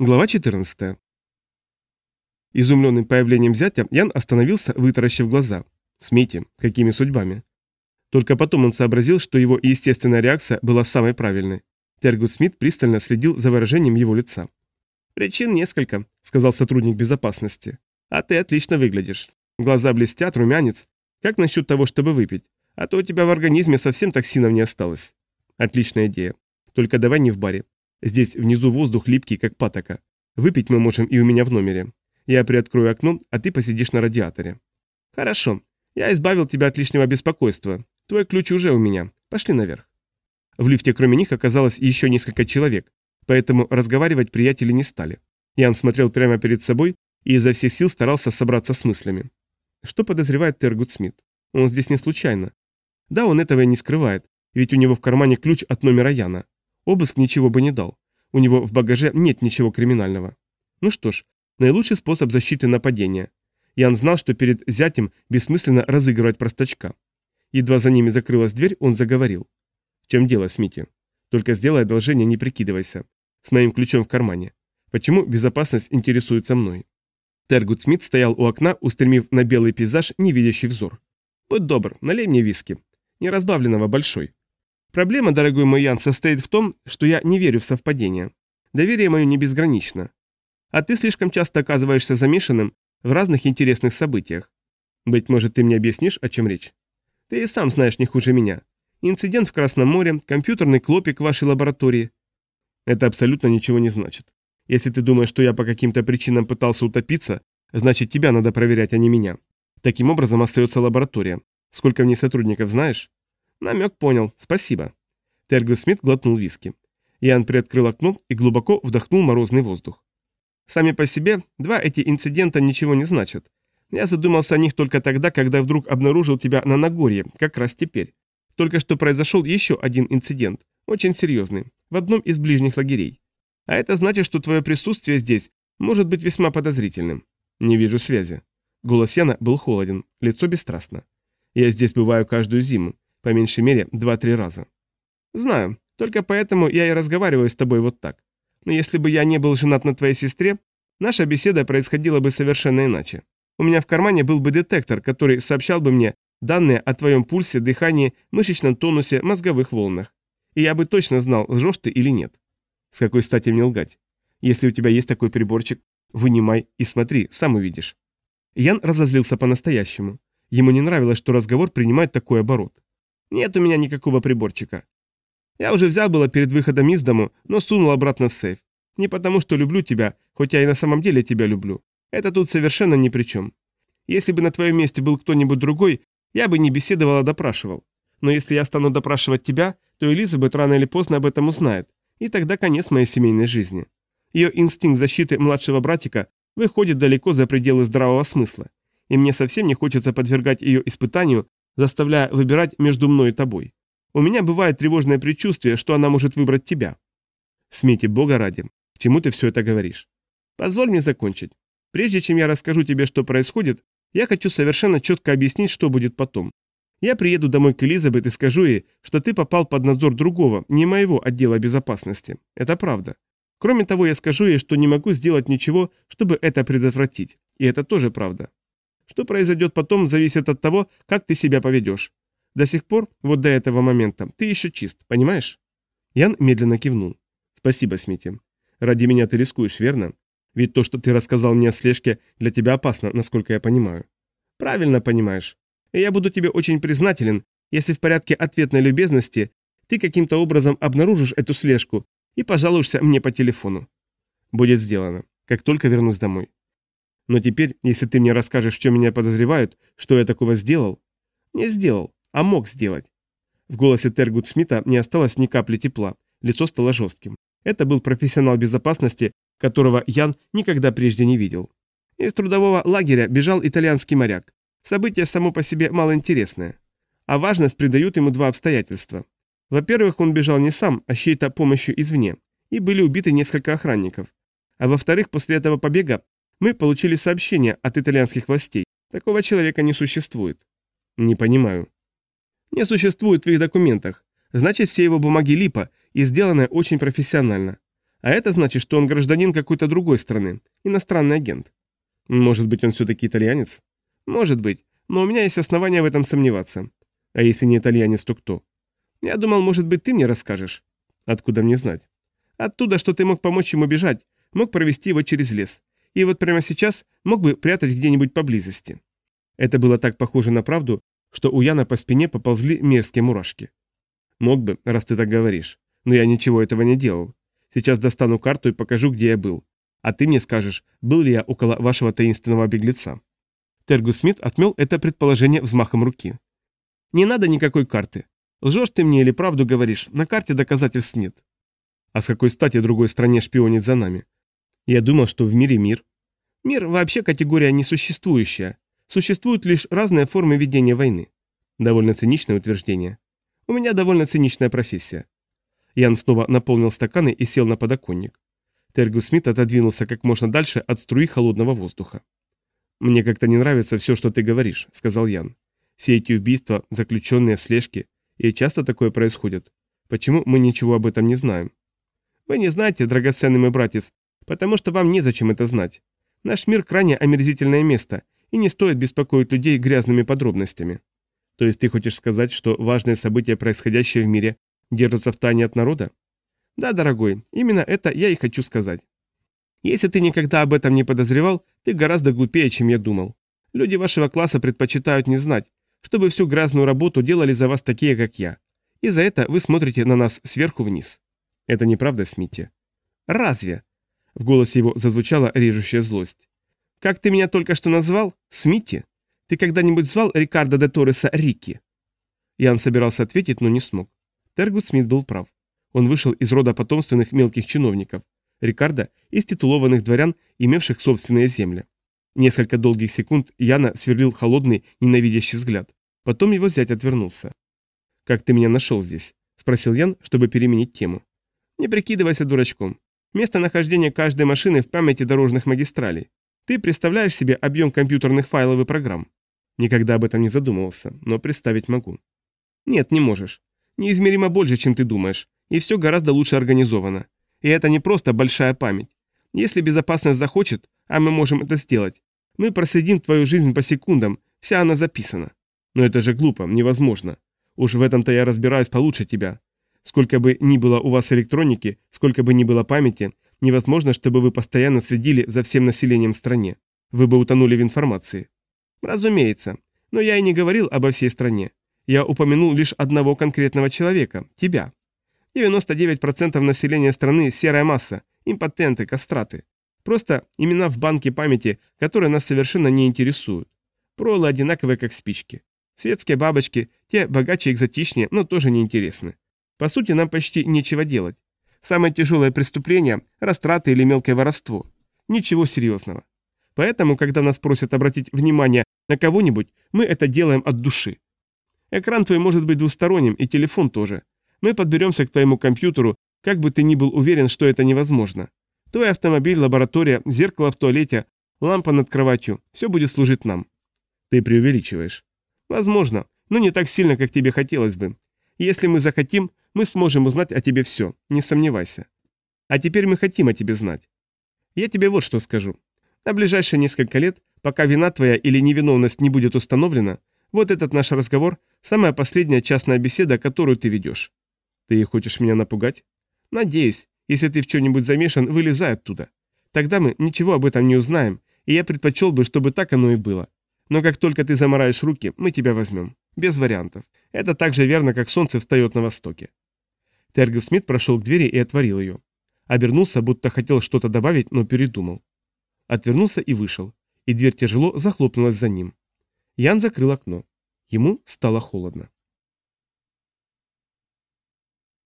Глава 14. Изумленный появлением зятя, Ян остановился, вытаращив глаза. Смейте, какими судьбами? Только потом он сообразил, что его естественная реакция была самой правильной. Тергут Смит пристально следил за выражением его лица. «Причин несколько», — сказал сотрудник безопасности. «А ты отлично выглядишь. Глаза блестят, румянец. Как насчет того, чтобы выпить? А то у тебя в организме совсем токсинов не осталось». «Отличная идея. Только давай не в баре. Здесь внизу воздух липкий, как патока. Выпить мы можем и у меня в номере. Я приоткрою окно, а ты посидишь на радиаторе. Хорошо. Я избавил тебя от лишнего беспокойства. Твой ключ уже у меня. Пошли наверх. В лифте кроме них оказалось еще несколько человек, поэтому разговаривать приятели не стали. Ян смотрел прямо перед собой и изо всех сил старался собраться с мыслями. Что подозревает Тергут Смит? Он здесь не случайно. Да, он этого и не скрывает, ведь у него в кармане ключ от номера Яна. Обыск ничего бы не дал. У него в багаже нет ничего криминального. Ну что ж, наилучший способ защиты нападения. Ян знал, что перед зятем бессмысленно разыгрывать простачка. Едва за ними закрылась дверь, он заговорил. «В чем дело, Смити? Только сделай одолжение, не прикидывайся. С моим ключом в кармане. Почему безопасность интересуется мной?» Тергут Смит стоял у окна, устремив на белый пейзаж невидящий взор. «Будь добр, налей мне виски. Не разбавленного, большой. Проблема, дорогой мой Ян, состоит в том, что я не верю в совпадения. Доверие мое не безгранично. А ты слишком часто оказываешься замешанным в разных интересных событиях. Быть может, ты мне объяснишь, о чем речь? Ты и сам знаешь не хуже меня. Инцидент в Красном море, компьютерный клопик в вашей лаборатории. Это абсолютно ничего не значит. Если ты думаешь, что я по каким-то причинам пытался утопиться, значит тебя надо проверять, а не меня. Таким образом остается лаборатория. Сколько в ней сотрудников знаешь? Намек понял, спасибо. Тергус Смит глотнул виски. Ян приоткрыл окно и глубоко вдохнул морозный воздух. Сами по себе два эти инцидента ничего не значат. Я задумался о них только тогда, когда вдруг обнаружил тебя на Нагорье, как раз теперь. Только что произошел еще один инцидент, очень серьезный, в одном из ближних лагерей. А это значит, что твое присутствие здесь может быть весьма подозрительным. Не вижу связи. Голос Яна был холоден, лицо бесстрастно. Я здесь бываю каждую зиму, по меньшей мере, два-три раза. Знаю, только поэтому я и разговариваю с тобой вот так. Но если бы я не был женат на твоей сестре, наша беседа происходила бы совершенно иначе. У меня в кармане был бы детектор, который сообщал бы мне данные о твоем пульсе, дыхании, мышечном тонусе, мозговых волнах. И я бы точно знал, лжешь ты или нет. С какой стати мне лгать? Если у тебя есть такой приборчик, вынимай и смотри, сам увидишь. Ян разозлился по-настоящему. Ему не нравилось, что разговор принимает такой оборот. Нет у меня никакого приборчика. Я уже взял было перед выходом из дому, но сунул обратно в сейф. Не потому, что люблю тебя, хоть я и на самом деле тебя люблю. Это тут совершенно ни при чем. Если бы на твоем месте был кто-нибудь другой, я бы не беседовал, а допрашивал. Но если я стану допрашивать тебя, то Элизабет рано или поздно об этом узнает, и тогда конец моей семейной жизни. Ее инстинкт защиты младшего братика выходит далеко за пределы здравого смысла, и мне совсем не хочется подвергать ее испытанию заставляя выбирать между мной и тобой. У меня бывает тревожное предчувствие, что она может выбрать тебя. Смейте бога ради, к чему ты все это говоришь? Позволь мне закончить. Прежде чем я расскажу тебе, что происходит, я хочу совершенно четко объяснить, что будет потом. Я приеду домой к Элизабет и скажу ей, что ты попал под надзор другого, не моего отдела безопасности. Это правда. Кроме того, я скажу ей, что не могу сделать ничего, чтобы это предотвратить. И это тоже правда. Что произойдет потом, зависит от того, как ты себя поведешь. До сих пор, вот до этого момента, ты еще чист, понимаешь?» Ян медленно кивнул. «Спасибо, Смити. Ради меня ты рискуешь, верно? Ведь то, что ты рассказал мне о слежке, для тебя опасно, насколько я понимаю». «Правильно понимаешь. И я буду тебе очень признателен, если в порядке ответной любезности ты каким-то образом обнаружишь эту слежку и пожалуешься мне по телефону». «Будет сделано, как только вернусь домой. Но теперь, если ты мне расскажешь, чем меня подозревают, что я такого сделал... Не сделал, а мог сделать. В голосе Тергут Смита не осталось ни капли тепла, лицо стало жестким. Это был профессионал безопасности, которого Ян никогда прежде не видел. Из трудового лагеря бежал итальянский моряк. Событие само по себе малоинтересное. А важность придают ему два обстоятельства. Во-первых, он бежал не сам, а с чьей-то помощью извне, и были убиты несколько охранников. А во-вторых, после этого побега мы получили сообщение от итальянских властей. Такого человека не существует. Не понимаю. Не существует в их документах. Значит, все его бумаги липа и сделаны очень профессионально. А это значит, что он гражданин какой-то другой страны, иностранный агент. Может быть, он все-таки итальянец? Может быть, но у меня есть основания в этом сомневаться. А если не итальянец, то кто? Я думал, может быть, ты мне расскажешь. Откуда мне знать? Оттуда, что ты мог помочь ему бежать, мог провести его через лес. И вот прямо сейчас мог бы прятать где-нибудь поблизости. Это было так похоже на правду, что у Яна по спине поползли мерзкие мурашки. Мог бы, раз ты так говоришь. Но я ничего этого не делал. Сейчас достану карту и покажу, где я был. А ты мне скажешь, был ли я около вашего таинственного беглеца. Тергус Смит отмел это предположение взмахом руки. «Не надо никакой карты. Лжешь ты мне или правду говоришь, на карте доказательств нет. А с какой стати другой стране шпионит за нами? Я думал, что в мире мир. Мир вообще категория несуществующая. Существуют лишь разные формы ведения войны. Довольно циничное утверждение. У меня довольно циничная профессия. Ян снова наполнил стаканы и сел на подоконник. Тергус Смит отодвинулся как можно дальше от струи холодного воздуха. «Мне как-то не нравится все, что ты говоришь», — сказал Ян. «Все эти убийства, заключенные слежки, и часто такое происходит. Почему мы ничего об этом не знаем?» Вы не знаете, драгоценный мой братец, потому что вам незачем это знать. Наш мир крайне омерзительное место, и не стоит беспокоить людей грязными подробностями. То есть ты хочешь сказать, что важные события, происходящие в мире, держатся в тайне от народа? Да, дорогой, именно это я и хочу сказать. Если ты никогда об этом не подозревал, ты гораздо глупее, чем я думал. Люди вашего класса предпочитают не знать, чтобы всю грязную работу делали за вас такие, как я. И за это вы смотрите на нас сверху вниз. Это неправда, Смити? Разве? В голосе его зазвучала режущая злость. Как ты меня только что назвал? Смити? Ты когда-нибудь звал Рикардо де Торреса Рикки? Ян собирался ответить, но не смог. Тергут Смит был прав. Он вышел из рода потомственных мелких чиновников. Рикардо из титулованных дворян, имевших собственные земли. Несколько долгих секунд Яна сверлил холодный, ненавидящий взгляд. Потом его зять отвернулся. «Как ты меня нашел здесь?» – спросил Ян, чтобы переменить тему. Не прикидывайся дурачком. Местонахождение каждой машины в памяти дорожных магистралей. Ты представляешь себе объем компьютерных файлов и программ? Никогда об этом не задумывался, но представить могу. Нет, не можешь. Неизмеримо больше, чем ты думаешь, и все гораздо лучше организовано. И это не просто большая память. Если безопасность захочет, а мы можем это сделать, мы проследим твою жизнь по секундам, вся она записана. Но это же глупо, невозможно. Уж в этом-то я разбираюсь получше тебя. Сколько бы ни было у вас электроники, сколько бы ни было памяти, невозможно, чтобы вы постоянно следили за всем населением в стране. Вы бы утонули в информации. Разумеется. Но я и не говорил обо всей стране. Я упомянул лишь одного конкретного человека – тебя. 99% населения страны – серая масса, импотенты, кастраты. Просто имена в банке памяти, которые нас совершенно не интересуют. Пролы одинаковые, как спички. Светские бабочки, те богаче экзотичнее, но тоже неинтересны. По сути, нам почти нечего делать. Самое тяжелое преступление – растраты или мелкое воровство. Ничего серьезного. Поэтому, когда нас просят обратить внимание на кого-нибудь, мы это делаем от души. Экран твой может быть двусторонним, и телефон тоже. Мы подберемся к твоему компьютеру, как бы ты ни был уверен, что это невозможно. Твой автомобиль, лаборатория, зеркало в туалете, лампа над кроватью – все будет служить нам. Ты преувеличиваешь. Возможно, но не так сильно, как тебе хотелось бы. Если мы захотим, мы сможем узнать о тебе все, не сомневайся. А теперь мы хотим о тебе знать. Я тебе вот что скажу. На ближайшие несколько лет, пока вина твоя или невиновность не будет установлена, вот этот наш разговор – самая последняя частная беседа, которую ты ведешь. Ты хочешь меня напугать? Надеюсь, если ты в чем-нибудь замешан, вылезай оттуда. Тогда мы ничего об этом не узнаем, и я предпочел бы, чтобы так оно и было. Но как только ты замораешь руки, мы тебя возьмем. Без вариантов. Это так же верно, как солнце встает на востоке. Тергл Смит прошел к двери и отворил ее. Обернулся, будто хотел что-то добавить, но передумал. Отвернулся и вышел, и дверь тяжело захлопнулась за ним. Ян закрыл окно. Ему стало холодно.